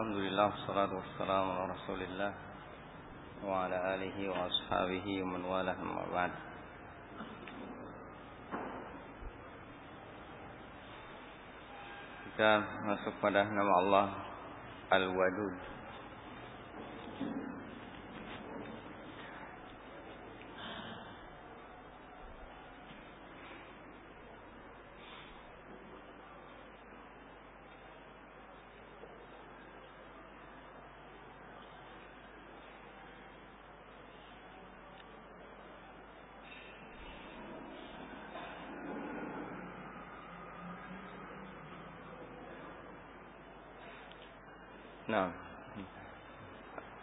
الحمد لله والصلاة والسلام على رسول الله وعلى آله وأصحابه ومن والاه أما بعد. Kita masuk pada nama Allah Al-Wadud.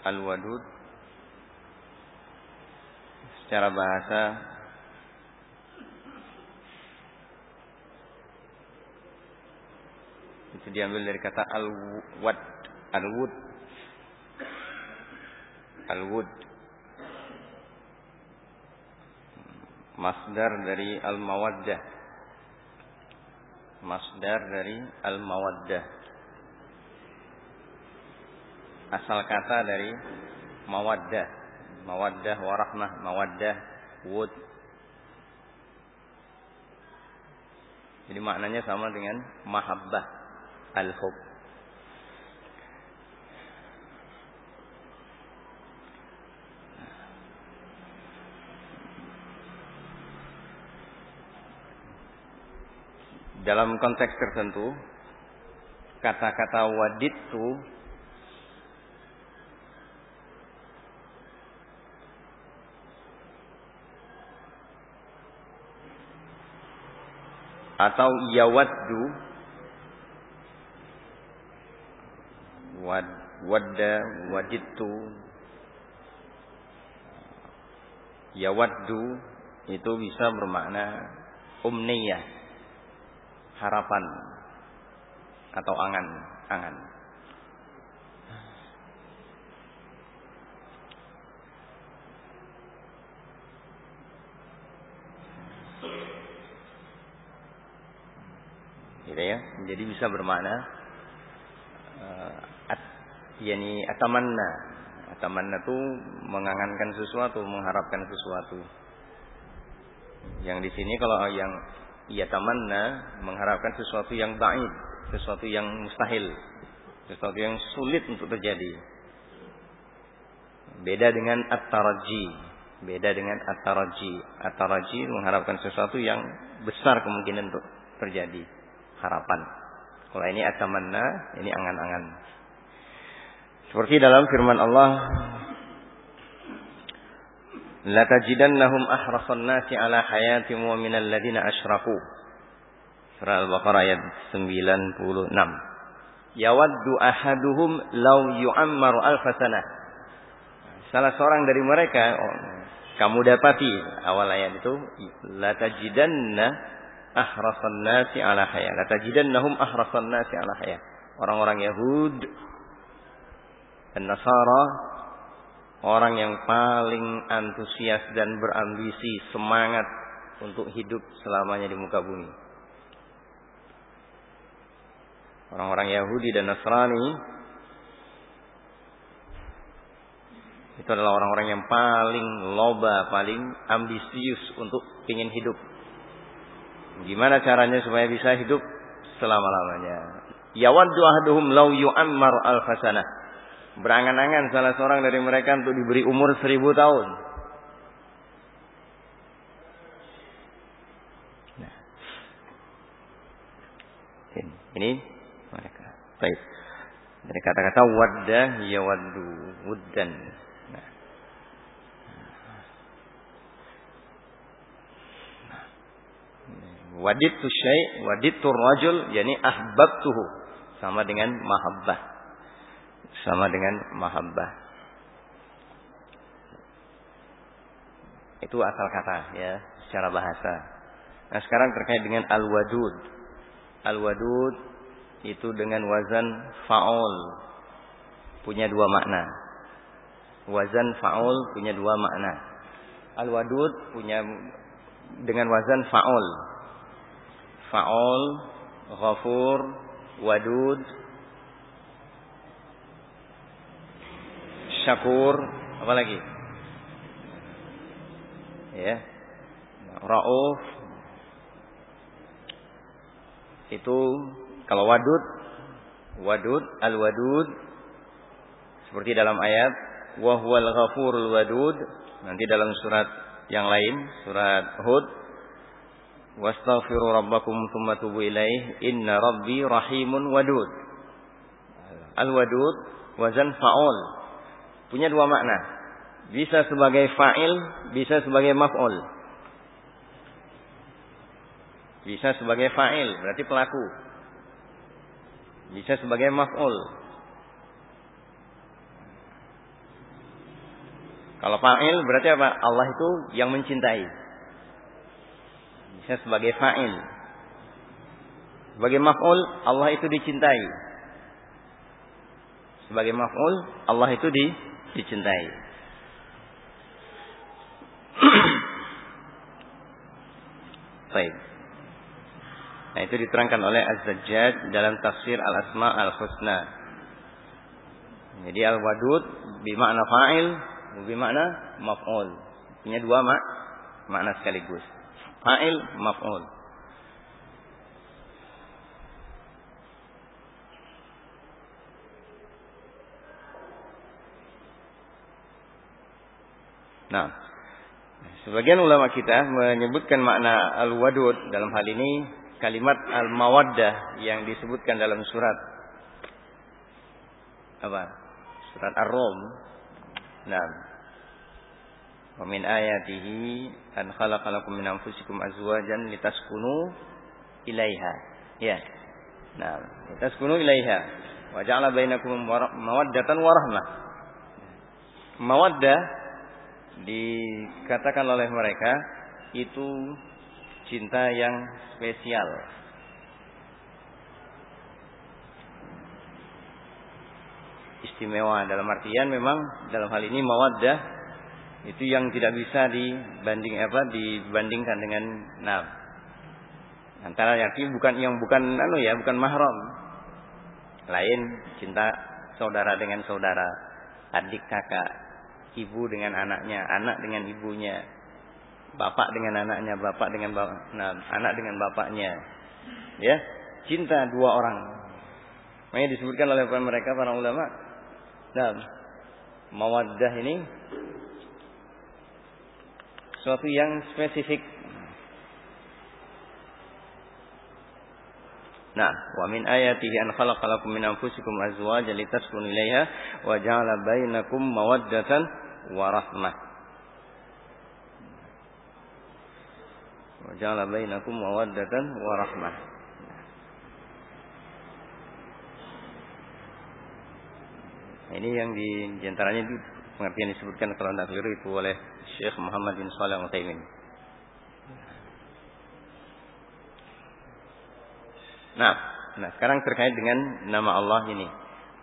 Al-Wadud secara bahasa itu diambil dari kata al-wad, al-wud. Al-wud. Masdar dari al-mawaddah. Masdar dari al-mawaddah asal kata dari mawaddah. Mawaddah warahmah mawaddah wud. Jadi maknanya sama dengan mahabbah al-hub. Dalam konteks tertentu kata-kata wadittu atau yawaddu. Wad wadda wajidtu yawaddu itu bisa bermakna umniyah. Harapan. Atau angan angan gitu ya. Jadi bisa bermakna uh, at, yani atamanna. Atamanna itu mengangankan sesuatu mengharapkan sesuatu. Yang di sini kalau yang ia tamanna mengharapkan sesuatu yang baik sesuatu yang mustahil sesuatu yang sulit untuk terjadi. Beda dengan at-taraji beda dengan at-taraji. At-taraji mengharapkan sesuatu yang besar kemungkinan untuk terjadi harapan. Kalau ini atamanna, ini angan-angan. Seperti dalam firman Allah, La tajidannahum ahrasan nasi ala hayatim wa minal ladina asyraku. Surah Al-Baqarah ayat 96. Yawaddu ahaduhum law yu'ammaru alfasana. Salah seorang dari mereka, oh, kamu dapati awal ayat itu, la tajidanna ahrasan nasi ala haya. La tajidannahum ahrasan nasi ala haya. Orang-orang Yahud dan Nasara orang yang paling antusias dan berambisi, semangat untuk hidup selamanya di muka bumi. Orang-orang Yahudi dan Nasrani itu adalah orang-orang yang paling loba, paling ambisius untuk ingin hidup Gimana caranya supaya bisa hidup selama-lamanya? Yawaddu ahaduhum law yu'ammar alfasana. Berangan-angan salah seorang dari mereka untuk diberi umur seribu tahun. Nah. Ini mereka. Baik. Dari kata-kata wadda yawaddu wuddan. Wadittu syai' wadittu rajul yani ahbabtuhu sama dengan mahabbah. Sama dengan mahabbah. Itu asal kata ya, secara bahasa. Nah, sekarang terkait dengan al-wadud. Al-wadud itu dengan wazan fa'ul. Punya dua makna. Wazan fa'ul punya dua makna. Al-wadud punya dengan wazan fa'ul Fa'ol, Ghafur, Wadud. Syakur, apa lagi? Ya. Rauf itu kalau wadud wadud al-wadud seperti dalam ayat wa huwal ghafurul wadud nanti dalam surat yang lain surat Hud wastaghfiru rabbakum tsumma tubu ilaih. Inna rabbi rahimun wadud. Al-wadud wazan fa'ul. Punya dua makna. Bisa sebagai fa'il bisa sebagai maf'ul. Bisa sebagai fa'il berarti pelaku. Bisa sebagai maf'ul. Kalau fa'il berarti apa? Allah itu yang mencintai. Bisa sebagai fa'il. Sebagai maf'ul, Allah itu dicintai. Sebagai maf'ul, Allah itu di, dicintai. Baik. Nah, itu diterangkan oleh Az-Zajjaj dalam tafsir Al-Asma Al-Husna. Jadi al-wadud bermakna fa'il makna maf'ul. Punya dua mak makna sekaligus. Fa'il maf'ul. Nah, sebagian ulama kita menyebutkan makna al-wadud dalam hal ini kalimat al-mawaddah yang disebutkan dalam surat apa? Surat Ar-Rum. Nah, Wa min ayatihi an khalaqalakum min anfusikum azwajan litaskunu ilaiha. Ya. Nah, litaskunu ilaiha. Wa ja'ala bainakum mawaddatan wa rahmah. Mawaddah dikatakan oleh mereka itu cinta yang spesial. Istimewa dalam artian memang dalam hal ini mawaddah itu yang tidak bisa dibanding apa dibandingkan dengan nah antara yakin bukan yang bukan anu ya bukan mahram. Lain cinta saudara dengan saudara adik kakak ibu dengan anaknya anak dengan ibunya bapak dengan anaknya bapak dengan bapak, nah, anak dengan bapaknya. Ya cinta dua orang. Makanya disebutkan oleh mereka para ulama nah mawaddah ini sesuatu yang spesifik. Nah, wa min ayatihi an khalaqalakum min anfusikum azwajan litaskunu ilaiha wa ja'ala bainakum mawaddatan wa rahmah. Wa ja'ala bainakum mawaddatan wa rahmah. Ini yang di antaranya di pengertian disebutkan kalau tidak keliru itu oleh Syekh Muhammad bin Shalih Al-Utsaimin. Nah, nah sekarang terkait dengan nama Allah ini,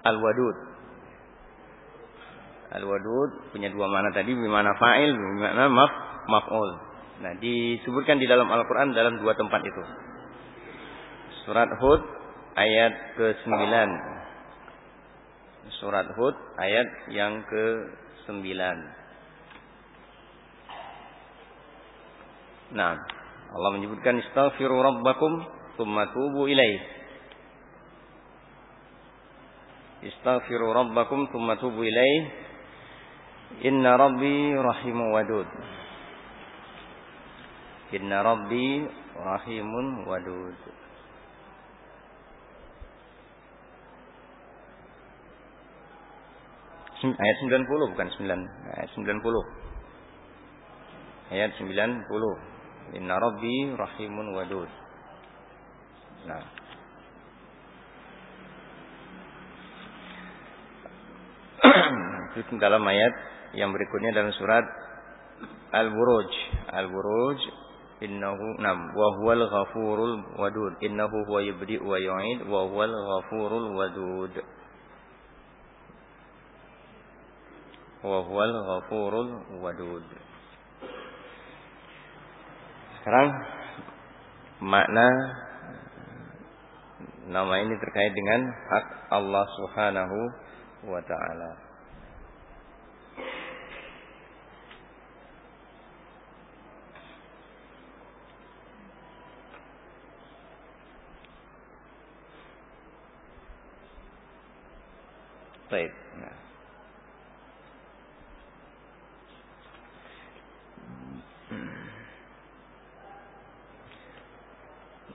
Al-Wadud. Al-Wadud punya dua makna tadi, bermakna fa'il, bermakna maf, maf'ul. Nah, disebutkan di dalam Al-Qur'an dalam dua tempat itu. Surat Hud ayat ke-9. Surat Hud ayat yang ke-9. Nah, Allah menyebutkan istaghfiru rabbakum tsumma tubu ilaih. Istaghfiru rabbakum tsumma tubu ilaih. Inna rabbi rahimu wadud. Inna rabbi rahimun wadud. Ayat 90 bukan 9. Ayat 90. Ayat 90. Inna Rabbi Rahimun Wadud. Nah. Itu dalam ayat yang berikutnya dalam surat Al-Buruj. Al-Buruj innahu nam wa huwal ghafurul wadud innahu huwa yubdi wa yu'id wa huwal ghafurul wadud wa huwal ghafurul wadud sekarang makna nama ini terkait dengan hak Allah Subhanahu wa taala. Baik. Nah.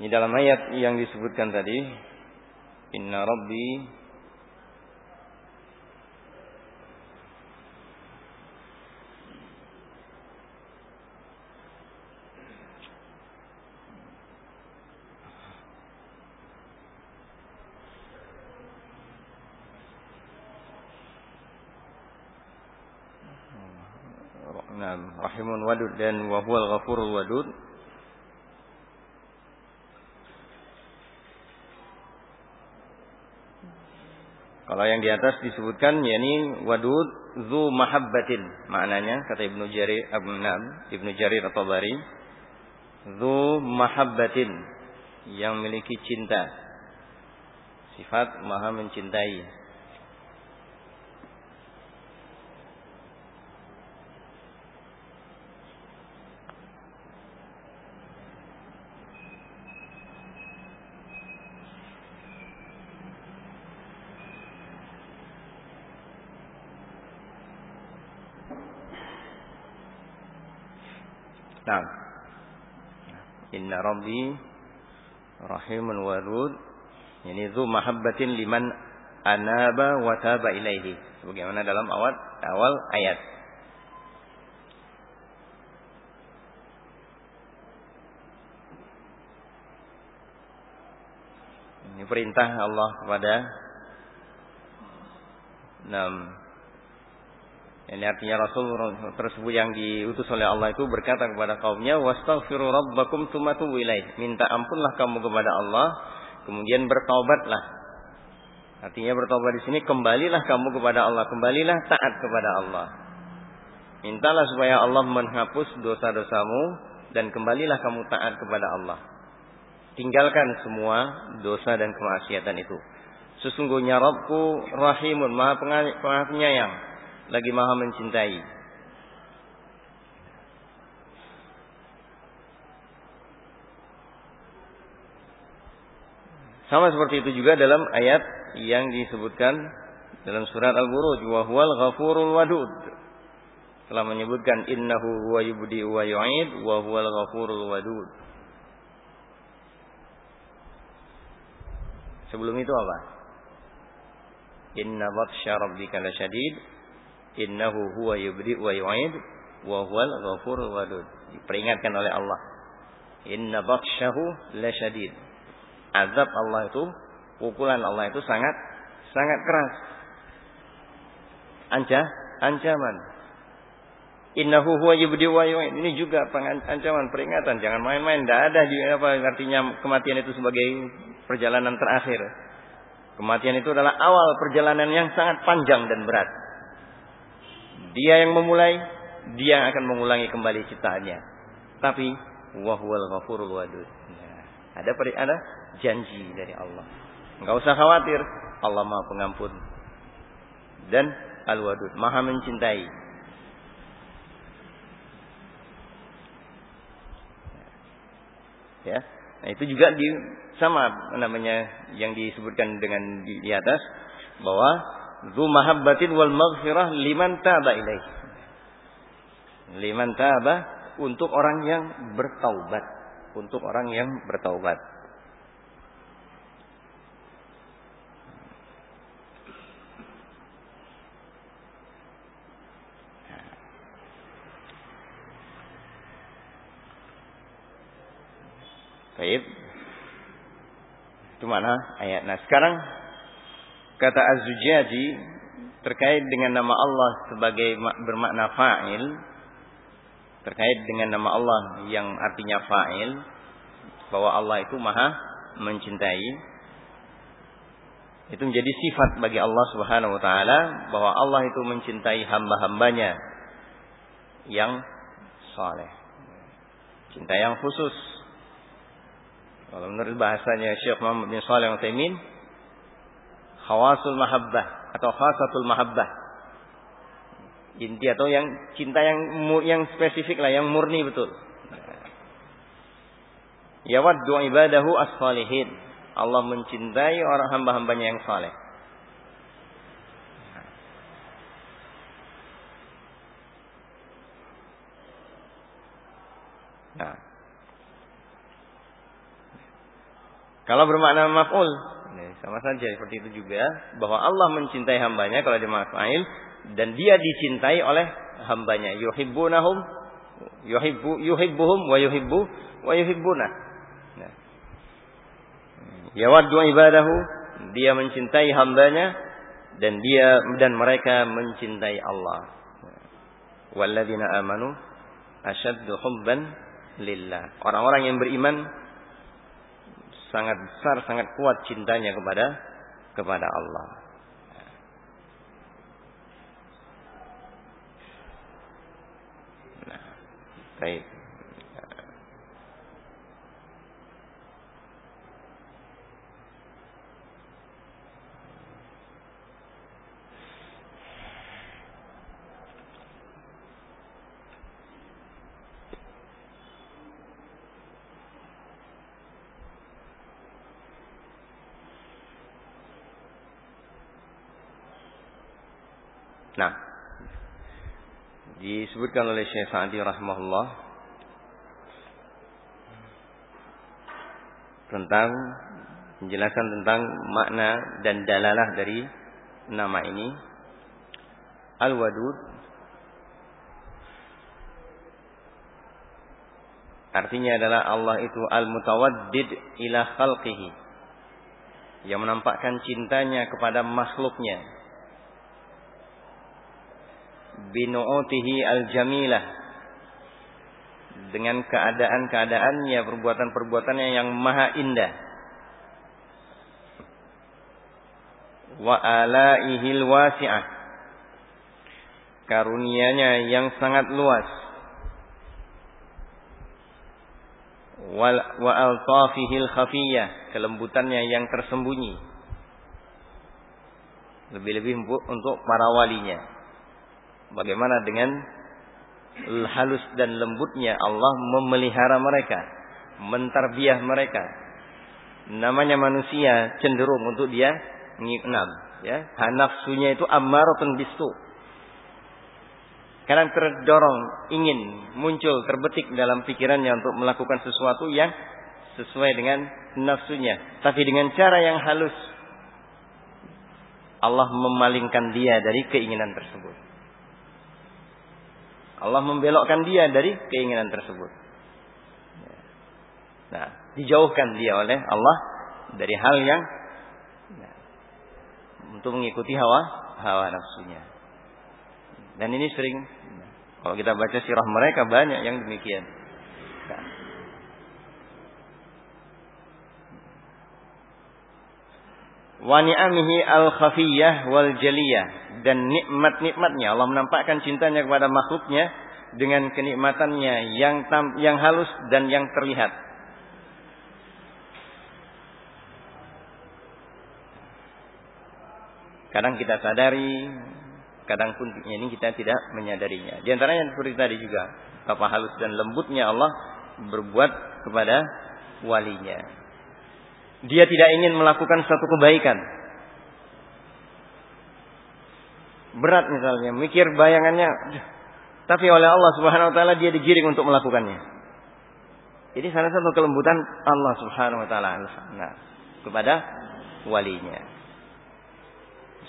Dalam ayat yang disebutkan tadi, Inna Rabbi rahimun wadud dan wahwal ghafurul wadud Kalau yang di atas disebutkan yakni wadud zu mahabbatin maknanya kata Ibnu Jarir Abnam Ibnu Jarir atau Bari zu mahabbatin yang memiliki cinta. Sifat maha mencintai Nah. Rabbi rahimun wadud. Ini zu mahabbatin liman anaba wa taba ilaihi. Sebagaimana dalam awal awal ayat. Ini perintah Allah kepada enam ini artinya Rasul tersebut yang diutus oleh Allah itu berkata kepada kaumnya, "Wastaghfiru rabbakum tsumma ilaih." Minta ampunlah kamu kepada Allah, kemudian bertaubatlah. Artinya bertobat di sini kembalilah kamu kepada Allah, kembalilah taat kepada Allah. Mintalah supaya Allah menghapus dosa-dosamu dan kembalilah kamu taat kepada Allah. Tinggalkan semua dosa dan kemaksiatan itu. Sesungguhnya Rabbku Rahimun, Maha Penyayang, lagi maha mencintai. Sama seperti itu juga dalam ayat yang disebutkan dalam surat Al-Buruj wa huwal ghafurul wadud. Telah menyebutkan innahu huwa yubdi wa yu'id wa ghafurul wadud. Sebelum itu apa? Inna batsya rabbika lasyadid Innahu huwa yubdi wa yu'id wa huwal ghafurul wadud. Diperingatkan oleh Allah. Inna batsyahu lasyadid. Azab Allah itu, pukulan Allah itu sangat sangat keras. Anca, ancaman. Innahu huwa yubdi wa yu'id. Ini juga ancaman peringatan, jangan main-main. Tidak ada di apa artinya kematian itu sebagai perjalanan terakhir. Kematian itu adalah awal perjalanan yang sangat panjang dan berat. Dia yang memulai, dia yang akan mengulangi kembali ciptaannya. Tapi wahwal ghafurul wadud. Nah, ada ada janji dari Allah. Enggak usah khawatir, Allah Maha Pengampun. Dan Al-Wadud, Maha mencintai. Ya. Nah, itu juga di sama namanya yang disebutkan dengan di, di atas bahwa Zu mahabbatin wal maghfirah liman taba ilaih. Liman taba untuk orang yang bertaubat. Untuk orang yang bertaubat. Baik. Itu mana ayat. Nah sekarang Kata Az-Zujaji terkait dengan nama Allah sebagai bermakna fa'il terkait dengan nama Allah yang artinya fa'il bahwa Allah itu maha mencintai itu menjadi sifat bagi Allah Subhanahu wa taala bahwa Allah itu mencintai hamba-hambanya yang saleh. Cinta yang khusus. Kalau menurut bahasanya Syekh Muhammad bin Shalih Al-Utsaimin, khawasul mahabbah atau khasatul mahabbah. Inti atau yang cinta yang yang spesifik lah, yang murni betul. Ya waddu ibadahu asfalihin. Allah mencintai orang hamba-hambanya yang saleh. Nah. Kalau bermakna maf'ul, sama saja seperti itu juga bahwa Allah mencintai hambanya kalau dia maf'il dan dia dicintai oleh hambanya. Yuhibbunahum yuhibbu yuhibbuhum wa yuhibbu wa yuhibbuna. Nah. Yawaddu ibadahu, dia mencintai hambanya dan dia dan mereka mencintai Allah. Walladzina amanu asyaddu hubban lillah. Orang-orang yang beriman sangat besar, sangat kuat cintanya kepada kepada Allah. Nah, baik. Nah, disebutkan oleh Syekh Sa'di rahimahullah tentang penjelasan tentang makna dan dalalah dari nama ini. Al-Wadud. Artinya adalah Allah itu Al-Mutawaddid ila khalqihi. Yang menampakkan cintanya kepada makhluknya binu'utihi al-jamilah. Dengan keadaan-keadaannya perbuatan-perbuatannya yang maha indah. Wa alaihil wasi'ah. Karunianya yang sangat luas. Wa altafihil khafiyah. Kelembutannya yang tersembunyi. Lebih-lebih untuk para walinya Bagaimana dengan halus dan lembutnya Allah memelihara mereka, mentarbiah mereka. Namanya manusia cenderung untuk dia ngiknam, ya. Nafsunya itu ammaratun bisu. Kadang terdorong ingin muncul terbetik dalam pikirannya untuk melakukan sesuatu yang sesuai dengan nafsunya, tapi dengan cara yang halus. Allah memalingkan dia dari keinginan tersebut. Allah membelokkan dia dari keinginan tersebut. Nah, dijauhkan dia oleh Allah dari hal yang nah, untuk mengikuti hawa hawa nafsunya. Dan ini sering kalau kita baca sirah mereka banyak yang demikian. Nah. Wa ni'amihi al-khafiyah wal jaliyah dan nikmat-nikmatnya. Allah menampakkan cintanya kepada makhluknya dengan kenikmatannya yang tam, yang halus dan yang terlihat. Kadang kita sadari, kadang pun ini kita tidak menyadarinya. Di antaranya seperti tadi juga, apa halus dan lembutnya Allah berbuat kepada walinya. Dia tidak ingin melakukan suatu kebaikan, berat misalnya, mikir bayangannya, tapi oleh Allah Subhanahu wa taala dia digiring untuk melakukannya. Jadi salah satu kelembutan Allah Subhanahu wa taala nah, kepada walinya.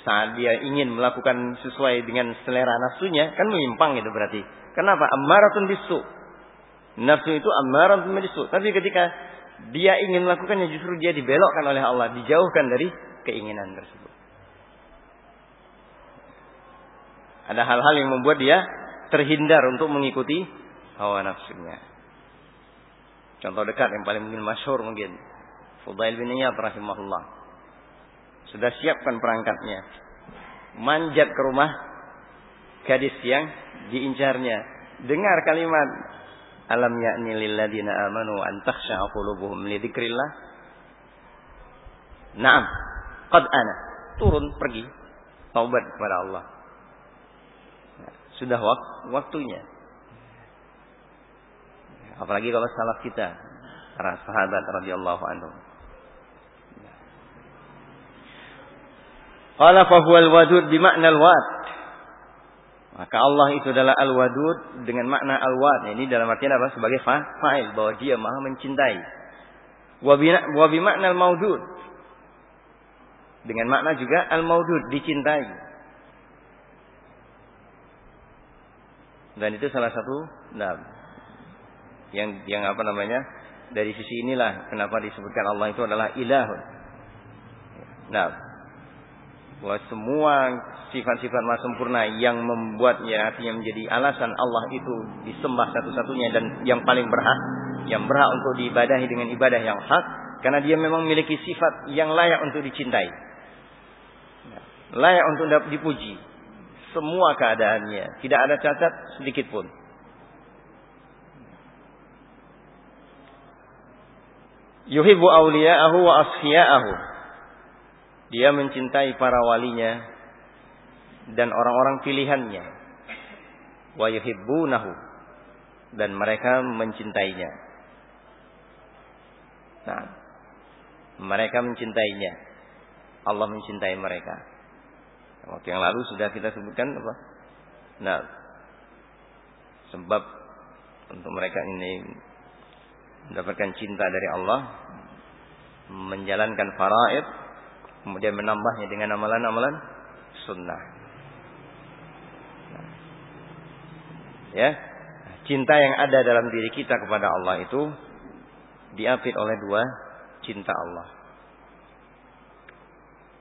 Saat dia ingin melakukan sesuai dengan selera nafsunya, kan menyimpang itu berarti. Kenapa? Ammaratun bisu. Nafsu itu ammaratun bisu. Tapi ketika dia ingin melakukannya justru dia dibelokkan oleh Allah, dijauhkan dari keinginan tersebut. Ada hal-hal yang membuat dia terhindar untuk mengikuti hawa nafsunya. Contoh dekat yang paling mungkin masyhur mungkin. Fudail bin Iyad rahimahullah. Sudah siapkan perangkatnya. Manjat ke rumah gadis yang diincarnya. Dengar kalimat Alam ya'ni lilladina amanu an takhsha'a qulubuhum li dzikrillah. Naam, qad ana. Turun pergi taubat kepada Allah sudah waktunya. Apalagi kalau salaf kita, para sahabat radhiyallahu anhum. Qala fa huwal wadud bi ma'nal wad. Maka Allah itu adalah al-wadud dengan makna al-wad. Ini dalam artian apa? Sebagai fa'il bahwa dia maha mencintai. Wa bi makna al-maudud. Dengan makna juga al-maudud dicintai. Dan itu salah satu nah, yang yang apa namanya? Dari sisi inilah kenapa disebutkan Allah itu adalah ilahun. Nah, bahwa semua sifat-sifat maha sempurna yang membuatnya artinya menjadi alasan Allah itu disembah satu-satunya dan yang paling berhak yang berhak untuk diibadahi dengan ibadah yang hak karena dia memang memiliki sifat yang layak untuk dicintai layak untuk dipuji semua keadaannya tidak ada cacat sedikit pun yuhibbu awliya'ahu wa asfiya'ahu dia mencintai para walinya dan orang-orang pilihannya. Wa yuhibbunahu dan mereka mencintainya. Nah, mereka mencintainya. Allah mencintai mereka. Waktu yang lalu sudah kita sebutkan apa? Nah, sebab untuk mereka ini mendapatkan cinta dari Allah, menjalankan faraid, Kemudian menambahnya dengan amalan-amalan sunnah. Ya, cinta yang ada dalam diri kita kepada Allah itu diapit oleh dua cinta Allah.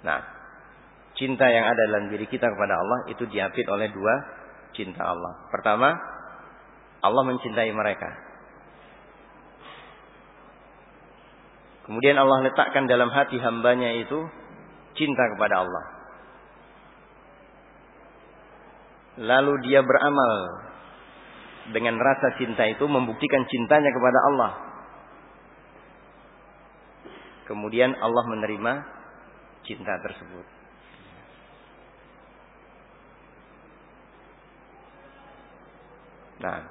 Nah, cinta yang ada dalam diri kita kepada Allah itu diapit oleh dua cinta Allah. Pertama, Allah mencintai mereka. Kemudian Allah letakkan dalam hati hambanya itu cinta kepada Allah. Lalu dia beramal dengan rasa cinta itu membuktikan cintanya kepada Allah. Kemudian Allah menerima cinta tersebut. Nah,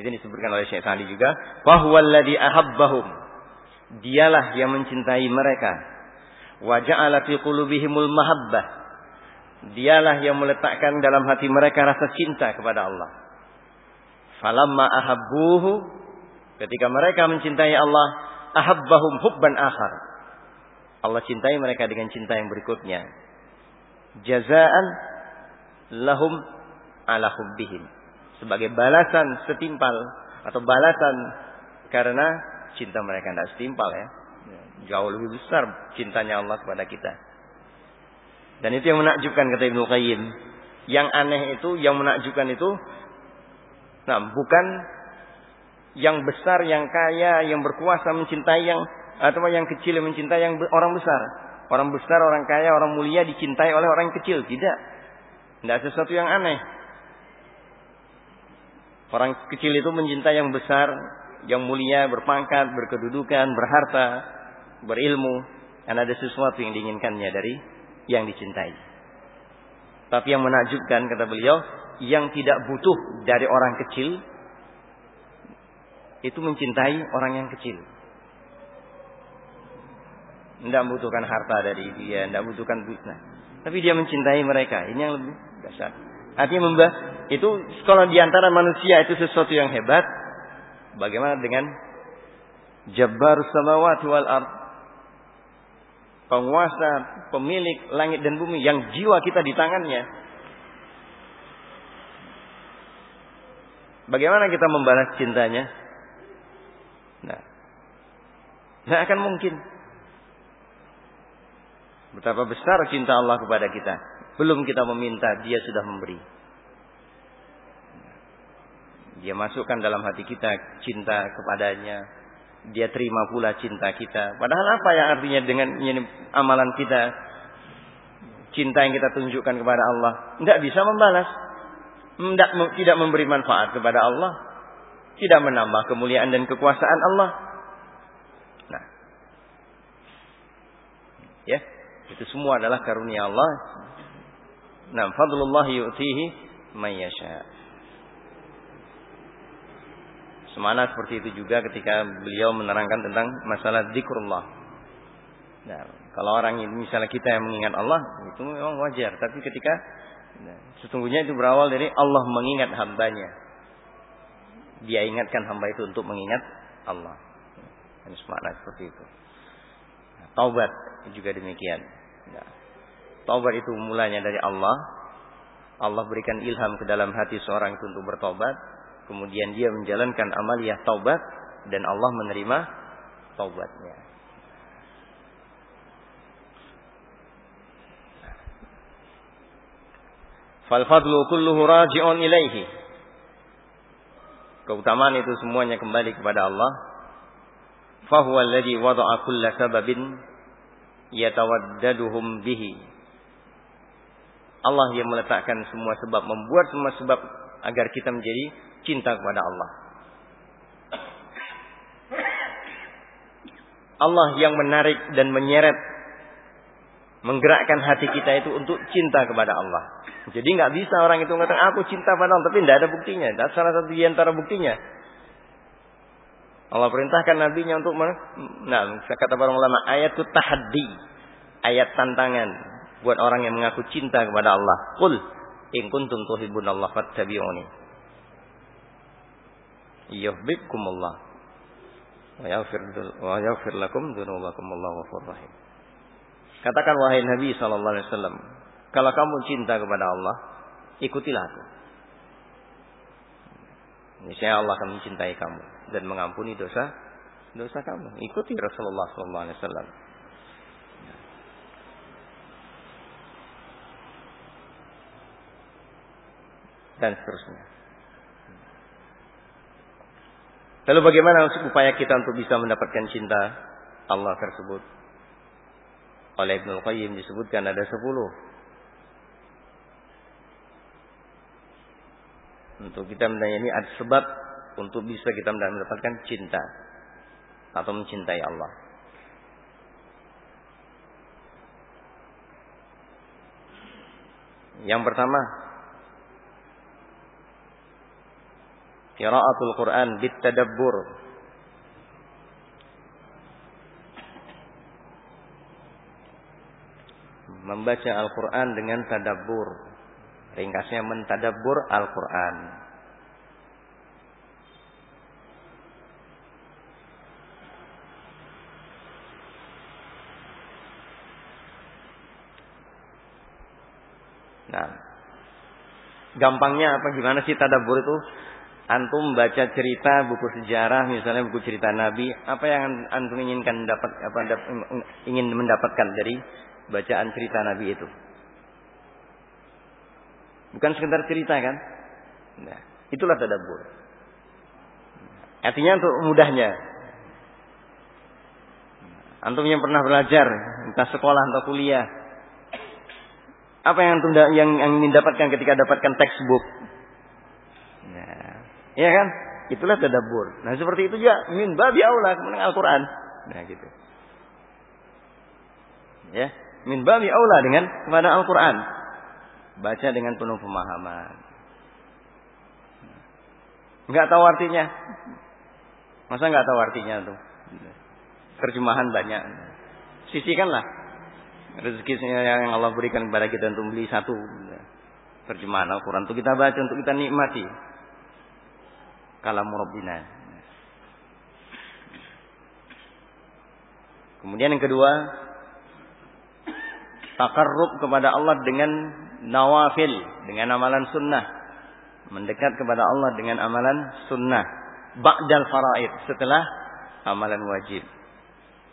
itu disebutkan oleh Syekh Sa'di juga, "Fahuwallazi ahabbahum." Dialah yang mencintai mereka wa ja'ala fi qulubihimul mahabbah. Dialah yang meletakkan dalam hati mereka rasa cinta kepada Allah. Falamma ahabbuhu ketika mereka mencintai Allah, ahabbahum hubban akhar. Allah cintai mereka dengan cinta yang berikutnya. Jazaan lahum ala hubbihim. Sebagai balasan setimpal atau balasan karena cinta mereka tidak setimpal ya. Jauh lebih besar cintanya Allah kepada kita. Dan itu yang menakjubkan kata Ibnu Qayyim. Yang aneh itu, yang menakjubkan itu, nah bukan yang besar, yang kaya, yang berkuasa mencintai yang atau yang kecil yang mencintai yang orang besar. Orang besar, orang kaya, orang mulia dicintai oleh orang kecil. Tidak. Tidak sesuatu yang aneh. Orang kecil itu mencintai yang besar, yang mulia, berpangkat, berkedudukan, berharta, berilmu, dan ada sesuatu yang diinginkannya dari yang dicintai. Tapi yang menakjubkan kata beliau, yang tidak butuh dari orang kecil itu mencintai orang yang kecil. Tidak membutuhkan harta dari dia, tidak membutuhkan duitnya. Tapi dia mencintai mereka. Ini yang lebih dasar. Artinya membah itu kalau di antara manusia itu sesuatu yang hebat. Bagaimana dengan Jabbar samawati wal ard penguasa, pemilik langit dan bumi yang jiwa kita di tangannya. Bagaimana kita membalas cintanya? Nah, tidak akan mungkin. Betapa besar cinta Allah kepada kita. Belum kita meminta, dia sudah memberi. Dia masukkan dalam hati kita cinta kepadanya, dia terima pula cinta kita. Padahal apa yang artinya dengan amalan kita, cinta yang kita tunjukkan kepada Allah, tidak bisa membalas, tidak, tidak memberi manfaat kepada Allah, tidak menambah kemuliaan dan kekuasaan Allah. Nah, ya, itu semua adalah karunia Allah. Nah, fadlullah yu'tihi may Semana seperti itu juga ketika beliau menerangkan tentang masalah zikrullah. Nah, kalau orang misalnya kita yang mengingat Allah, itu memang wajar. Tapi ketika Nah, sesungguhnya itu berawal dari Allah mengingat hambanya. Dia ingatkan hamba itu untuk mengingat Allah. Dan semakna seperti itu. Nah, taubat juga demikian. Nah, taubat itu mulanya dari Allah. Allah berikan ilham ke dalam hati seorang itu untuk bertobat. Kemudian dia menjalankan amaliyah taubat. Dan Allah menerima taubatnya. Fal fadlu kulluhu raji'un ilaihi. Keutamaan itu semuanya kembali kepada Allah. Fahuwa alladhi wada'a kulla sababin yatawaddaduhum bihi. Allah yang meletakkan semua sebab, membuat semua sebab agar kita menjadi cinta kepada Allah. Allah yang menarik dan menyeret menggerakkan hati kita itu untuk cinta kepada Allah. Jadi nggak bisa orang itu mengatakan aku cinta pada Allah, tapi tidak ada buktinya. Dan salah satu di antara buktinya Allah perintahkan nabinya untuk nah kata para ulama ayat itu tahaddi, ayat tantangan buat orang yang mengaku cinta kepada Allah. Qul in kuntum Allah fattabi'uni. Yuhibbukumullah wa yaghfir wa yaghfir lakum dzunubakum wallahu ghafurur rahim. Katakan wahai Nabi sallallahu alaihi wasallam, kalau kamu cinta kepada Allah, ikutilah aku. Niscaya Allah akan mencintai kamu dan mengampuni dosa dosa kamu. Ikuti Rasulullah sallallahu alaihi wasallam. Dan seterusnya. Lalu bagaimana upaya kita untuk bisa mendapatkan cinta Allah tersebut? oleh Ibnu Qayyim disebutkan ada sepuluh. Untuk kita menanya ini ada sebab untuk bisa kita mendapatkan cinta atau mencintai Allah. Yang pertama, qiraatul Quran bitadabbur membaca Al-Quran dengan tadabbur. Ringkasnya mentadabbur Al-Quran. Nah, gampangnya apa gimana sih tadabbur itu? Antum baca cerita buku sejarah, misalnya buku cerita Nabi, apa yang antum inginkan dapat apa ingin mendapatkan dari bacaan cerita Nabi itu. Bukan sekedar cerita kan? Nah, itulah tadabbur. Artinya untuk mudahnya. Antum yang pernah belajar, entah sekolah atau kuliah. Apa yang antum yang, yang ingin dapatkan ketika dapatkan textbook? Iya kan? Itulah tadabbur. Nah, seperti itu juga min babi aula Al-Qur'an. Nah, gitu. Ya min babi aula dengan kepada Al-Quran. Baca dengan penuh pemahaman. Enggak tahu artinya. Masa enggak tahu artinya tuh? Terjemahan banyak. Sisihkanlah rezeki yang Allah berikan kepada kita untuk beli satu terjemahan Al-Quran untuk kita baca, untuk kita nikmati. Kalam Rabbina. Kemudian yang kedua, takarrub kepada Allah dengan nawafil, dengan amalan sunnah. Mendekat kepada Allah dengan amalan sunnah. Ba'dal faraid, setelah amalan wajib.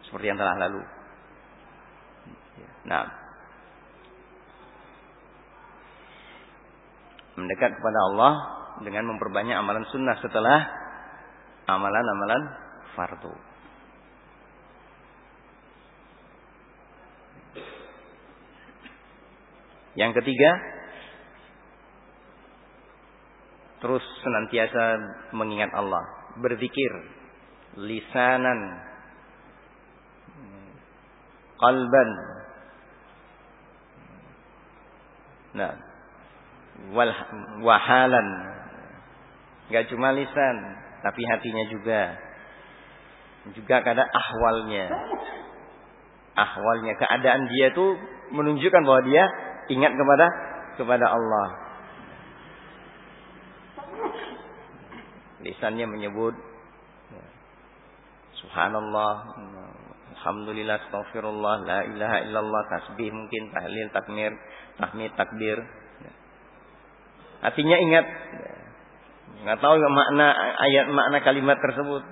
Seperti yang telah lalu. Nah. Mendekat kepada Allah dengan memperbanyak amalan sunnah setelah amalan-amalan fardu. Yang ketiga, terus senantiasa mengingat Allah, berzikir, lisanan, qalban. Nah, wahalan. Gak cuma lisan, tapi hatinya juga. Juga kadang ahwalnya. Ahwalnya, keadaan dia itu menunjukkan bahwa dia ingat kepada kepada Allah. Lisannya menyebut Subhanallah, Alhamdulillah, Astaghfirullah, La ilaha illallah, tasbih mungkin, tahlil, takmir, tahmid, takbir. Artinya ingat, nggak tahu makna ayat makna kalimat tersebut.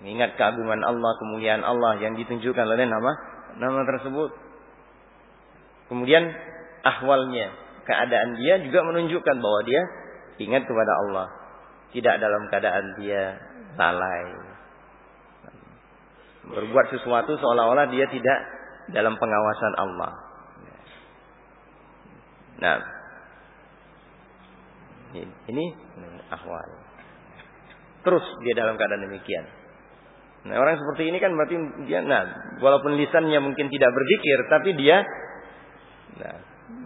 Ingat keagungan Allah, kemuliaan Allah yang ditunjukkan oleh nama nama tersebut. Kemudian ahwalnya, keadaan dia juga menunjukkan bahwa dia ingat kepada Allah. Tidak dalam keadaan dia lalai. Berbuat sesuatu seolah-olah dia tidak dalam pengawasan Allah. Nah, ini ahwal. Terus dia dalam keadaan demikian. Nah, orang seperti ini kan berarti dia nah, walaupun lisannya mungkin tidak berzikir, tapi dia nah,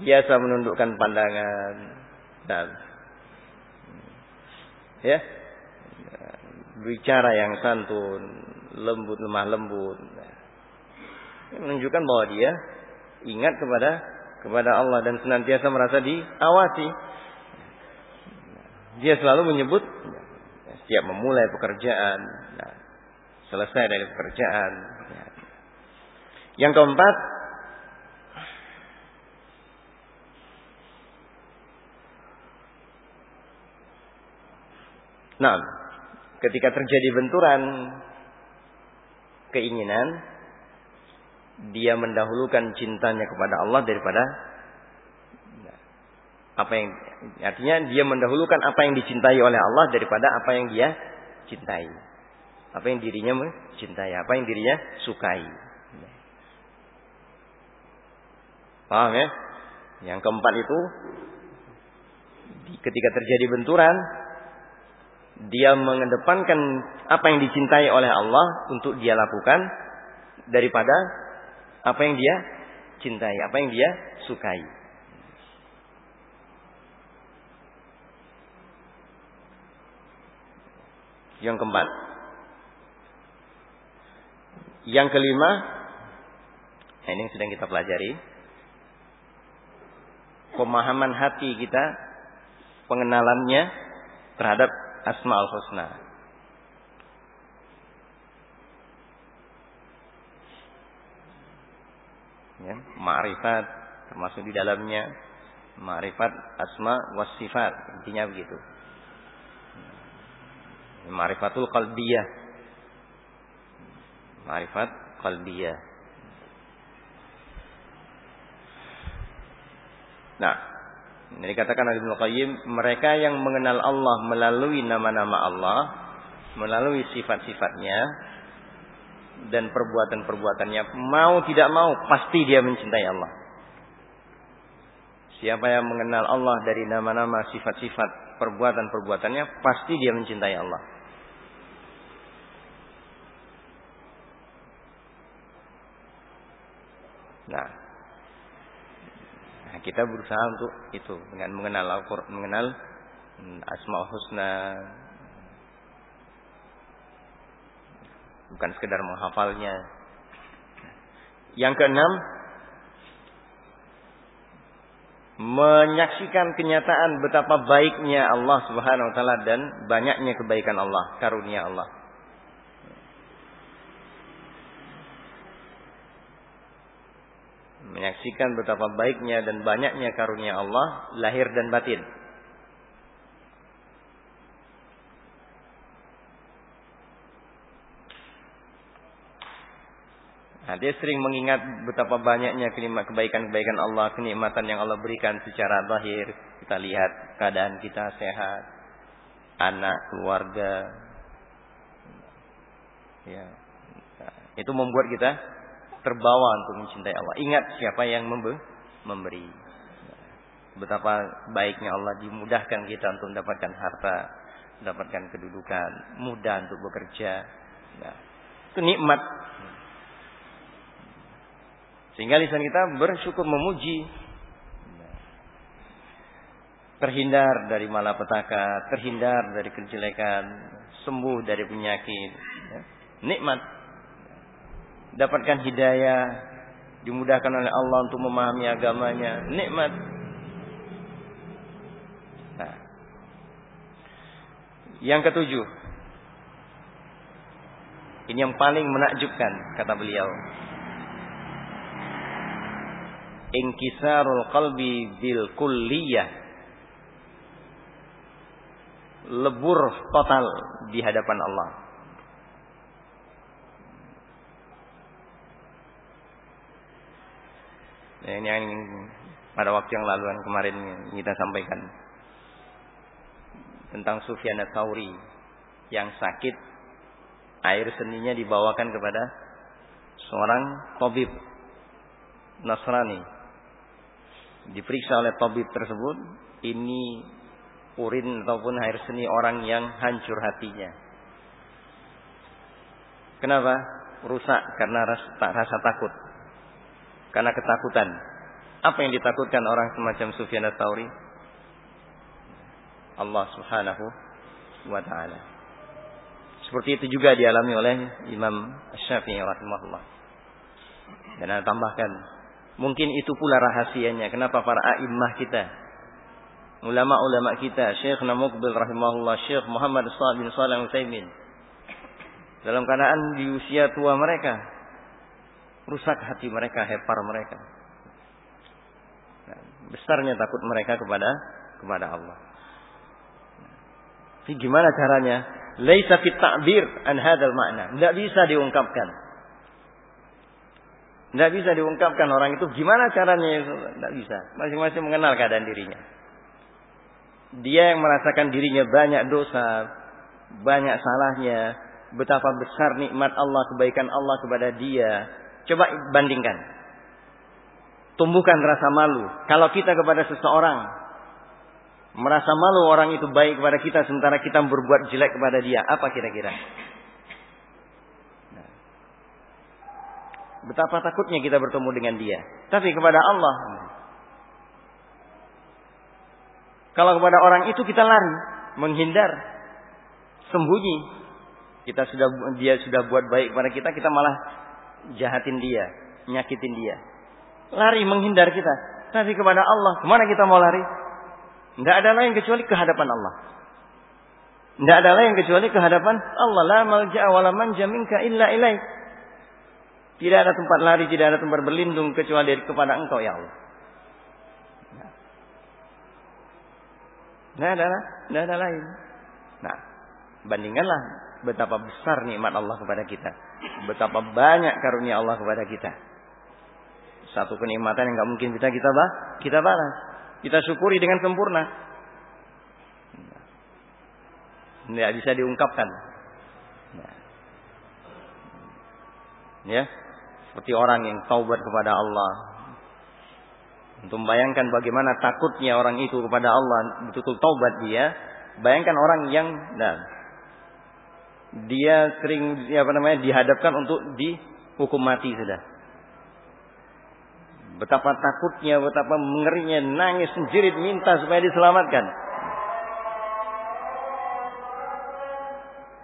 biasa menundukkan pandangan. Nah, ya bicara yang santun lembut lemah lembut menunjukkan bahwa dia ingat kepada kepada Allah dan senantiasa merasa diawasi. Dia selalu menyebut setiap memulai pekerjaan nah, selesai dari pekerjaan yang keempat Nah, ketika terjadi benturan keinginan, dia mendahulukan cintanya kepada Allah daripada apa yang artinya dia mendahulukan apa yang dicintai oleh Allah daripada apa yang dia cintai. Apa yang dirinya mencintai, apa yang dirinya sukai. Paham ya? Yang keempat itu ketika terjadi benturan dia mengedepankan apa yang dicintai oleh Allah untuk dia lakukan daripada apa yang dia cintai, apa yang dia sukai. Yang keempat. Yang kelima, nah ini yang sedang kita pelajari. Pemahaman hati kita, pengenalannya terhadap Asmaul Husna. Ya, ma'rifat termasuk di dalamnya ma'rifat asma was sifat intinya begitu. Ma'rifatul qalbiyah. Ma'rifat qalbiyah. Nah, ini dikatakan oleh Ibnu Qayyim, mereka yang mengenal Allah melalui nama-nama Allah, melalui sifat-sifatnya dan perbuatan-perbuatannya, mau tidak mau pasti dia mencintai Allah. Siapa yang mengenal Allah dari nama-nama sifat-sifat perbuatan-perbuatannya, pasti dia mencintai Allah. Nah, Nah, kita berusaha untuk itu dengan mengenal Al-Qur'an, mengenal hmm, Asmaul Husna. Bukan sekedar menghafalnya. Yang keenam, menyaksikan kenyataan betapa baiknya Allah Subhanahu wa taala dan banyaknya kebaikan Allah, karunia Allah. menyaksikan betapa baiknya dan banyaknya karunia Allah lahir dan batin. Nah, dia sering mengingat betapa banyaknya kebaikan-kebaikan Allah, kenikmatan yang Allah berikan secara zahir. Kita lihat keadaan kita sehat, anak, keluarga. Ya. Nah, itu membuat kita terbawa untuk mencintai Allah. Ingat siapa yang memberi. Betapa baiknya Allah dimudahkan kita untuk mendapatkan harta, mendapatkan kedudukan, mudah untuk bekerja. Nah, itu nikmat. Sehingga lisan kita bersyukur memuji. Terhindar dari malapetaka, terhindar dari kejelekan, sembuh dari penyakit. Nikmat dapatkan hidayah, dimudahkan oleh Allah untuk memahami agamanya, nikmat. Nah. Yang ketujuh. Ini yang paling menakjubkan kata beliau. Inkisarul qalbi bil kulliyah. Lebur total di hadapan Allah. Ya, ini yang pada waktu yang lalu yang kemarin kita sampaikan tentang Sufyan Tsauri yang sakit air seninya dibawakan kepada seorang tabib Nasrani diperiksa oleh tabib tersebut ini urin ataupun air seni orang yang hancur hatinya kenapa rusak karena rasa, rasa takut karena ketakutan. Apa yang ditakutkan orang semacam Sufyan Tsauri? Allah Subhanahu wa taala. Seperti itu juga dialami oleh Imam Syafi'i rahimahullah. Dan ada tambahkan, mungkin itu pula rahasianya kenapa para a'immah kita, ulama-ulama kita, Syekh Namukbil rahimahullah, Syekh Muhammad Salih bin Salih Utsaimin dalam keadaan di usia tua mereka rusak hati mereka, hepar mereka. Besarnya takut mereka kepada kepada Allah. Tapi gimana caranya? Laisa fit ta'bir an hadzal makna. Tidak bisa diungkapkan. Tidak bisa diungkapkan orang itu gimana caranya? Tidak bisa. Masing-masing mengenal keadaan dirinya. Dia yang merasakan dirinya banyak dosa, banyak salahnya, betapa besar nikmat Allah, kebaikan Allah kepada dia, Coba bandingkan. Tumbuhkan rasa malu. Kalau kita kepada seseorang merasa malu orang itu baik kepada kita sementara kita berbuat jelek kepada dia, apa kira-kira? Nah. Betapa takutnya kita bertemu dengan dia. Tapi kepada Allah, kalau kepada orang itu kita lari, menghindar, sembunyi. Kita sudah dia sudah buat baik kepada kita, kita malah jahatin dia, nyakitin dia. Lari menghindar kita. Tapi kepada Allah, ke mana kita mau lari? Tidak ada lain kecuali kehadapan Allah. Tidak ada lain kecuali kehadapan Allah. La malja'a wa la manja minka illa. Tidak ada tempat lari, tidak ada tempat berlindung kecuali kepada Engkau ya Allah. Tidak ada, tidak ada lain. Nah, bandingkanlah betapa besar nikmat Allah kepada kita. Betapa banyak karunia Allah kepada kita. Satu kenikmatan yang nggak mungkin kita kita bah, kita balas. Kita syukuri dengan sempurna. Tidak bisa diungkapkan. Ya, seperti orang yang taubat kepada Allah. Untuk membayangkan bagaimana takutnya orang itu kepada Allah, betul-betul taubat dia. Bayangkan orang yang nah, dia sering apa namanya dihadapkan untuk dihukum mati sudah. Betapa takutnya, betapa mengerinya, nangis menjerit minta supaya diselamatkan.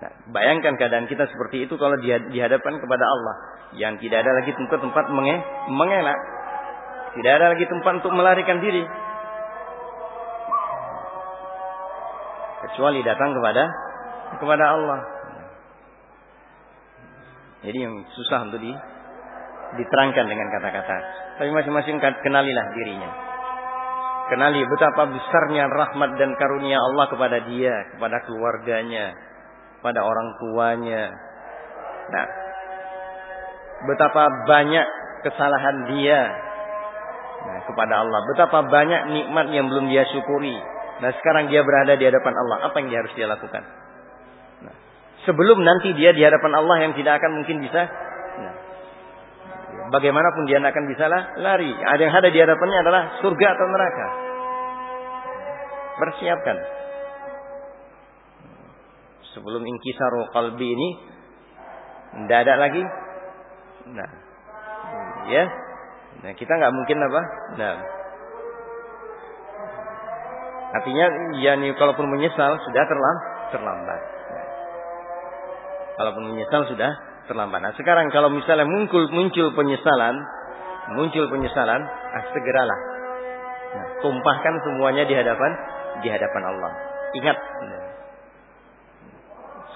Nah, bayangkan keadaan kita seperti itu kalau dihadapkan kepada Allah yang tidak ada lagi tempat-tempat menge mengelak, tidak ada lagi tempat untuk melarikan diri, kecuali datang kepada kepada Allah. Jadi yang susah untuk di, diterangkan dengan kata-kata. Tapi masing-masing kenalilah dirinya. Kenali betapa besarnya rahmat dan karunia Allah kepada dia, kepada keluarganya, pada orang tuanya. Nah, betapa banyak kesalahan dia nah, kepada Allah. Betapa banyak nikmat yang belum dia syukuri. Nah sekarang dia berada di hadapan Allah. Apa yang dia harus dia lakukan? sebelum nanti dia di hadapan Allah yang tidak akan mungkin bisa nah, bagaimanapun dia akan bisa lari. Ada yang ada di hadapannya adalah surga atau neraka. Persiapkan. Sebelum ingkisaru qalbi ini tidak ada lagi. Nah, ya. Nah, kita nggak mungkin apa? Nah, artinya ya nih kalaupun menyesal sudah terlambat. terlambat. Kalaupun menyesal sudah terlambat. Nah sekarang kalau misalnya muncul muncul penyesalan, muncul penyesalan, ah, segeralah nah, tumpahkan semuanya di hadapan di hadapan Allah. Ingat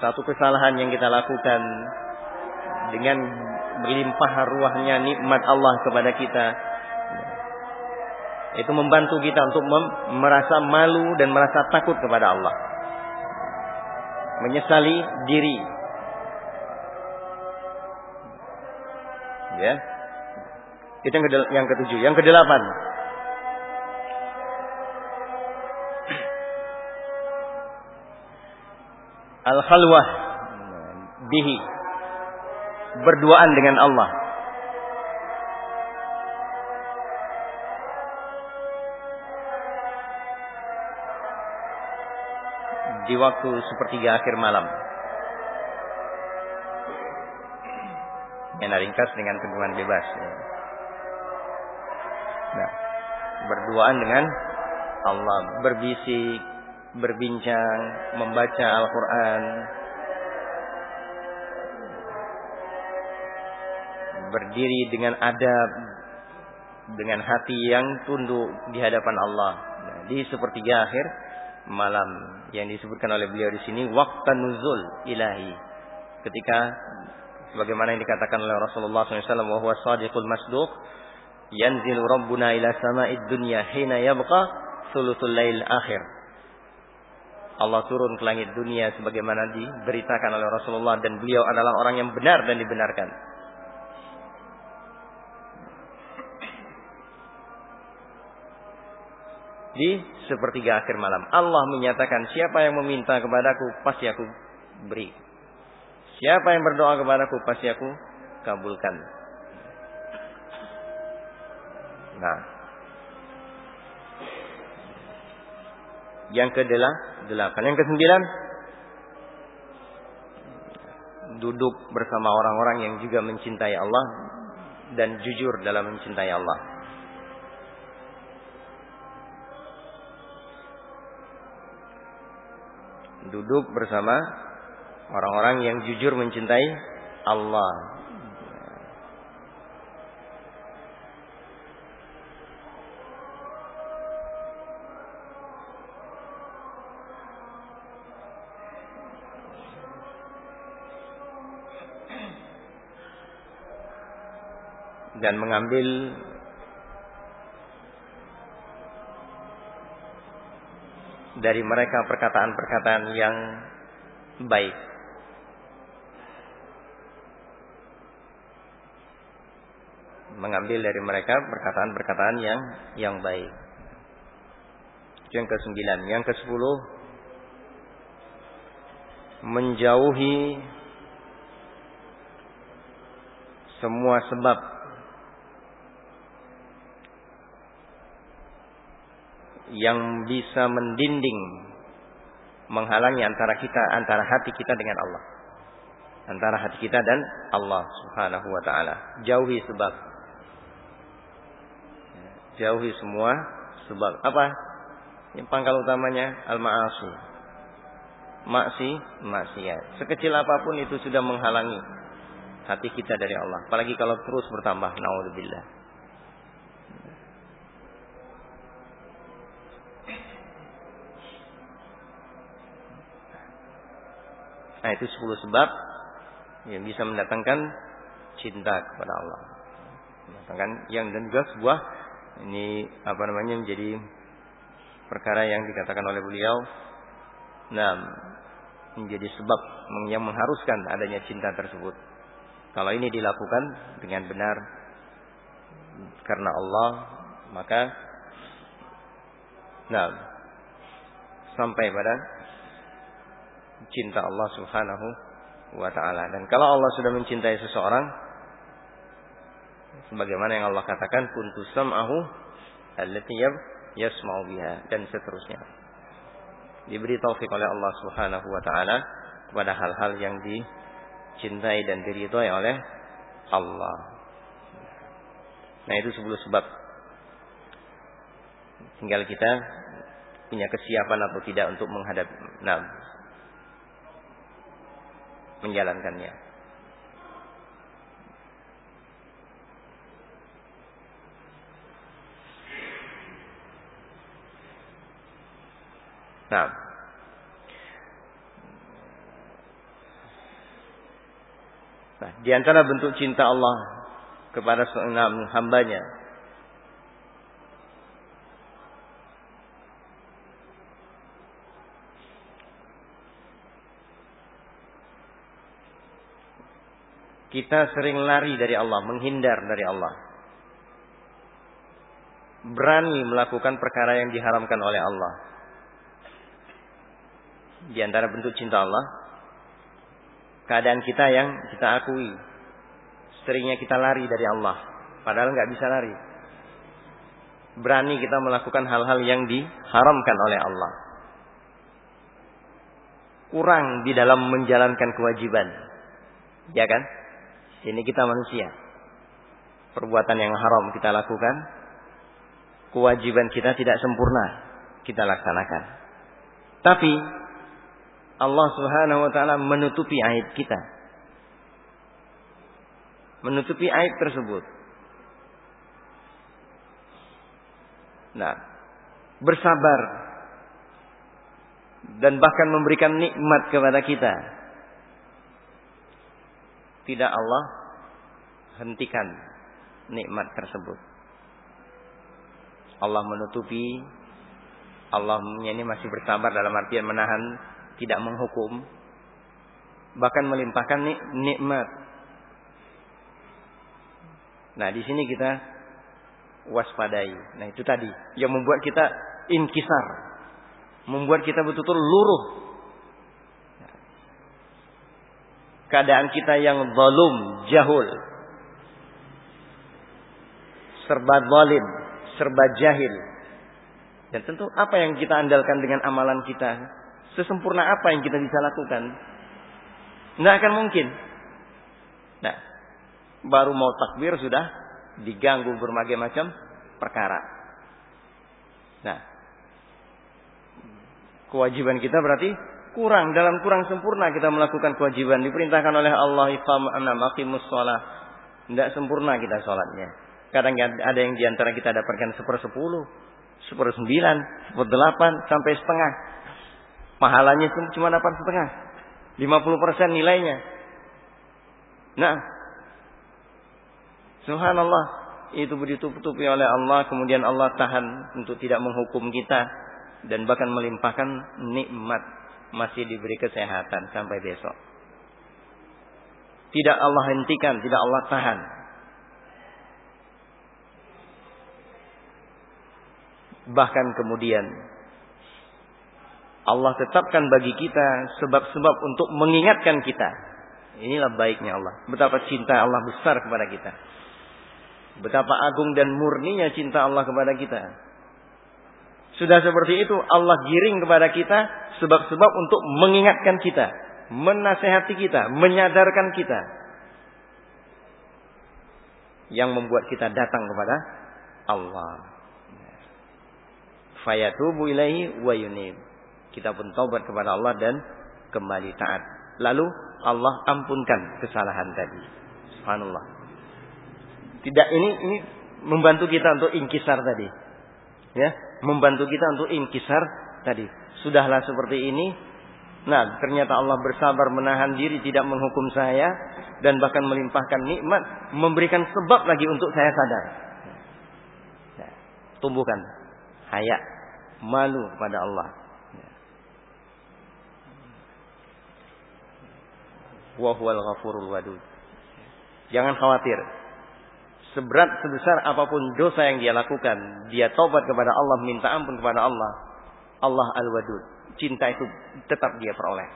satu kesalahan yang kita lakukan dengan berlimpah ruahnya nikmat Allah kepada kita. Itu membantu kita untuk merasa malu dan merasa takut kepada Allah. Menyesali diri. Ya. Itu yang, yang ketujuh. Yang kedelapan. Al khalwah bihi berduaan dengan Allah di waktu sepertiga akhir malam. Yang ringkas dengan hubungan bebas. Nah, berduaan dengan Allah, berbisik, berbincang, membaca Al-Quran, berdiri dengan adab, dengan hati yang tunduk di hadapan Allah. Nah, di sepertiga akhir malam yang disebutkan oleh beliau di sini waktu nuzul ilahi ketika sebagaimana yang dikatakan oleh Rasulullah SAW wa huwa sadiqul masduq yanzilu rabbuna ila sama'id dunya hina yabqa thuluthul lail akhir Allah turun ke langit dunia sebagaimana diberitakan oleh Rasulullah dan beliau adalah orang yang benar dan dibenarkan. Di sepertiga akhir malam Allah menyatakan siapa yang meminta kepadaku pasti aku beri. Siapa yang berdoa kepadaku pasti aku kabulkan. Nah, Yang ke-8. Yang ke-9 duduk bersama orang-orang yang juga mencintai Allah dan jujur dalam mencintai Allah. Duduk bersama orang-orang yang jujur mencintai Allah. Dan mengambil dari mereka perkataan-perkataan yang baik. Mengambil dari mereka perkataan-perkataan yang yang baik. Yang ke sembilan, yang ke sepuluh menjauhi semua sebab yang bisa mendinding menghalangi antara kita antara hati kita dengan Allah. Antara hati kita dan Allah Subhanahu wa taala. Jauhi sebab. Jauhi semua sebab. Apa? Yang pangkal utamanya al-ma'asi. Maksi, maksiat. Sekecil apa pun itu sudah menghalangi hati kita dari Allah. Apalagi kalau terus bertambah. Nauzubillah. Nah itu 10 sebab yang bisa mendatangkan cinta kepada Allah. Mendatangkan yang dan juga sebuah ini apa namanya menjadi perkara yang dikatakan oleh beliau. Nah, menjadi sebab yang mengharuskan adanya cinta tersebut. Kalau ini dilakukan dengan benar karena Allah, maka nah sampai pada cinta Allah Subhanahu wa taala. Dan kalau Allah sudah mencintai seseorang sebagaimana yang Allah katakan kuntu sam'ahu allati yasma'u biha dan seterusnya. Diberi taufik oleh Allah Subhanahu wa taala kepada hal-hal yang dicintai dan diridhoi oleh Allah. Nah, itu sebelum sebab tinggal kita punya kesiapan atau tidak untuk menghadapi nah menjalankannya. Nah, nah di antara bentuk cinta Allah kepada seorang hambanya kita sering lari dari Allah, menghindar dari Allah. Berani melakukan perkara yang diharamkan oleh Allah. Di antara bentuk cinta Allah, keadaan kita yang kita akui. Seringnya kita lari dari Allah, padahal nggak bisa lari. Berani kita melakukan hal-hal yang diharamkan oleh Allah. Kurang di dalam menjalankan kewajiban. Ya kan? Ini kita manusia. Perbuatan yang haram kita lakukan. Kewajiban kita tidak sempurna. Kita laksanakan. Tapi Allah subhanahu wa ta'ala menutupi aib kita. Menutupi aib tersebut. Nah, bersabar dan bahkan memberikan nikmat kepada kita tidak Allah hentikan nikmat tersebut. Allah menutupi Allah ini masih bersabar dalam artian menahan tidak menghukum bahkan melimpahkan nik nikmat. Nah, di sini kita waspadai. Nah, itu tadi yang membuat kita inkisar. Membuat kita betul-betul luruh keadaan kita yang zalum, jahul. Serba zalim, serba jahil. Dan tentu apa yang kita andalkan dengan amalan kita? Sesempurna apa yang kita bisa lakukan? Tidak akan mungkin. Nah, baru mau takbir sudah diganggu berbagai macam perkara. Nah, kewajiban kita berarti kurang dalam kurang sempurna kita melakukan kewajiban. Diperintahkan oleh Allah iqam anam aqimus shalah. Tidak sempurna kita sholatnya. Kadang ada yang di antara kita dapatkan seper sepuluh seper sembilan seper delapan sampai setengah. Pahalanya cuma dapat setengah. Lima puluh persen nilainya. Nah. Subhanallah. Itu ditutupi oleh Allah kemudian Allah tahan untuk tidak menghukum kita dan bahkan melimpahkan nikmat masih diberi kesehatan sampai besok. Tidak Allah hentikan, tidak Allah tahan. Bahkan kemudian Allah tetapkan bagi kita sebab-sebab untuk mengingatkan kita. Inilah baiknya Allah. Betapa cinta Allah besar kepada kita. Betapa agung dan murninya cinta Allah kepada kita. Sudah seperti itu Allah giring kepada kita sebab-sebab untuk mengingatkan kita, menasehati kita, menyadarkan kita. Yang membuat kita datang kepada Allah. Fayatubu ilaihi wa yunib. Kita pun taubat kepada Allah dan kembali taat. Lalu Allah ampunkan kesalahan tadi. Subhanallah. Tidak ini ini membantu kita untuk ingkisar tadi. Ya, membantu kita untuk inkisar tadi. Sudahlah seperti ini. Nah, ternyata Allah bersabar menahan diri tidak menghukum saya dan bahkan melimpahkan nikmat, memberikan sebab lagi untuk saya sadar. Nah, tumbuhkan haya, malu kepada Allah. Wa huwal ghafurul wadud. Jangan khawatir, seberat sebesar apa pun dosa yang dia lakukan, dia tobat kepada Allah, minta ampun kepada Allah. Allah Al-Wadud. Cinta itu tetap dia peroleh.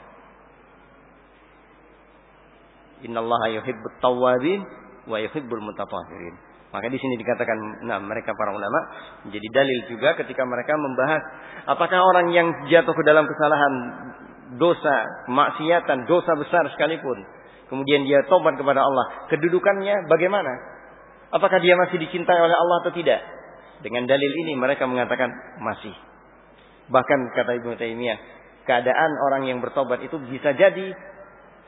Innallaha yuhibbut tawwabin wa yuhibbul mutatahhirin. Maka di sini dikatakan, nah mereka para ulama menjadi dalil juga ketika mereka membahas apakah orang yang jatuh ke dalam kesalahan, dosa, maksiatan, dosa besar sekalipun, kemudian dia tobat kepada Allah, kedudukannya bagaimana? Apakah dia masih dicintai oleh Allah atau tidak? Dengan dalil ini mereka mengatakan masih. Bahkan kata Ibnu Taimiyah, keadaan orang yang bertobat itu bisa jadi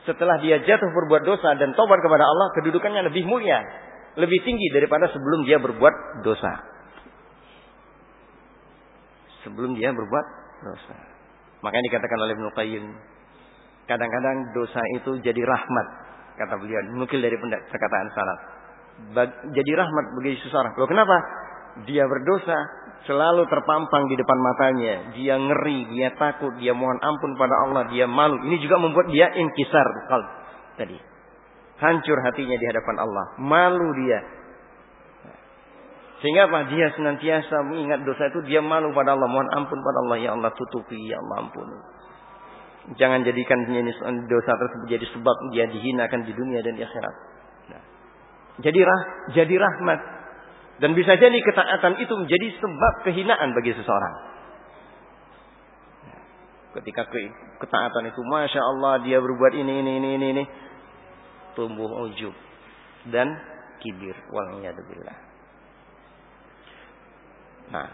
setelah dia jatuh berbuat dosa dan tobat kepada Allah, kedudukannya lebih mulia, lebih tinggi daripada sebelum dia berbuat dosa. Sebelum dia berbuat dosa. Makanya dikatakan oleh Ibnu Qayyim, kadang-kadang dosa itu jadi rahmat, kata beliau, mungkin dari perkataan salaf. Jadi rahmat bagi seseorang. Loh kenapa? Dia berdosa, selalu terpampang di depan matanya. Dia ngeri, dia takut, dia mohon ampun pada Allah, dia malu. Ini juga membuat dia inkisar kalb tadi. Hancur hatinya di hadapan Allah. Malu dia. Sehingga apa? Dia senantiasa mengingat dosa itu, dia malu pada Allah, mohon ampun pada Allah, ya Allah tutupi, ya Allah ampuni. Jangan jadikan dosa tersebut jadi sebab dia dihinakan di dunia dan di akhirat. Jadi rah, jadi rahmat. Dan bisa jadi ketaatan itu menjadi sebab kehinaan bagi seseorang. Ketika ketaatan itu, masya Allah dia berbuat ini, ini, ini, ini, ini, tumbuh ujub dan kibir. Waliyadzubillah. Nah,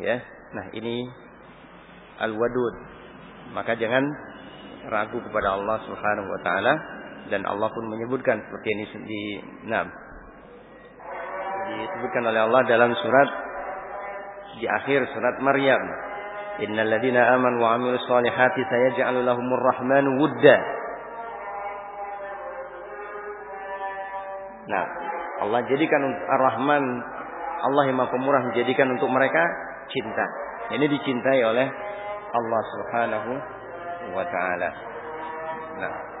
ya. Nah, ini al-wadud. Maka jangan ragu kepada Allah Subhanahu wa taala dan Allah pun menyebutkan seperti ini di nah disebutkan oleh Allah dalam surat di akhir surat Maryam. Innal ladzina amanu wa 'amilus solihati sayaj'alu lahumur rahmanu wudda. Nah, Allah jadikan Ar-Rahman Allah yang Maha Pemurah menjadikan untuk mereka cinta. Ini dicintai oleh Allah Subhanahu wa taala. Nah.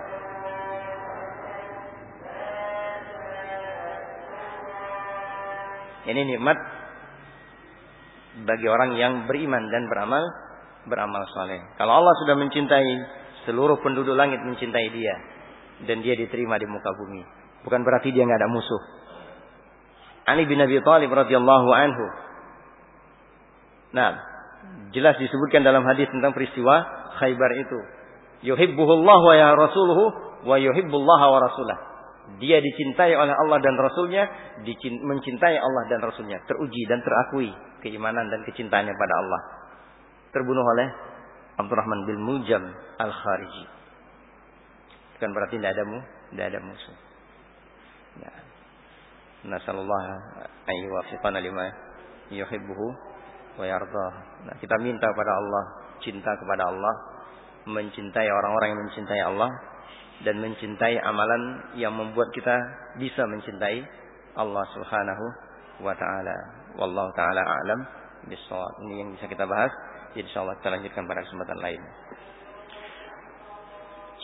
Ini nikmat bagi orang yang beriman dan beramal beramal saleh. Kalau Allah sudah mencintai seluruh penduduk langit mencintai dia dan dia diterima di muka bumi, bukan berarti dia nggak ada musuh. Ali bin Abi Thalib radhiyallahu anhu. Nah, jelas disebutkan dalam hadis tentang peristiwa Khaybar itu. Yuhibbuhullah wa ya rasuluhu wa yuhibbullah wa rasulah. Dia dicintai oleh Allah dan Rasulnya, mencintai Allah dan Rasulnya. Teruji dan terakui keimanan dan kecintaannya pada Allah. Terbunuh oleh Abdurrahman bin Mujam al-Khariji. Bukan berarti tidak ada, tidak ada musuh. Ya. Nasallallahu alaihi wafiqana lima yuhibbuhu wa yardah. Nah, kita minta kepada Allah, cinta kepada Allah, mencintai orang-orang yang mencintai Allah dan mencintai amalan yang membuat kita bisa mencintai Allah Subhanahu wa taala. Wallahu taala alam bisawab. Ini yang bisa kita bahas. Jadi insyaallah kita lanjutkan pada kesempatan lain.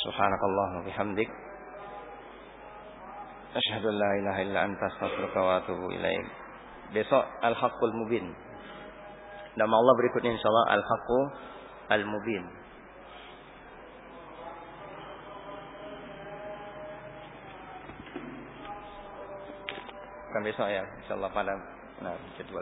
Subhanakallah wa bihamdik Asyhadu an la ilaha illa anta astaghfiruka wa atubu ilaik. Besok Al-Haqqul Mubin. Nama Allah berikutnya insyaallah Al-Haqqu Al-Mubin. Kan besok ya, insyaallah pada nah, jadwal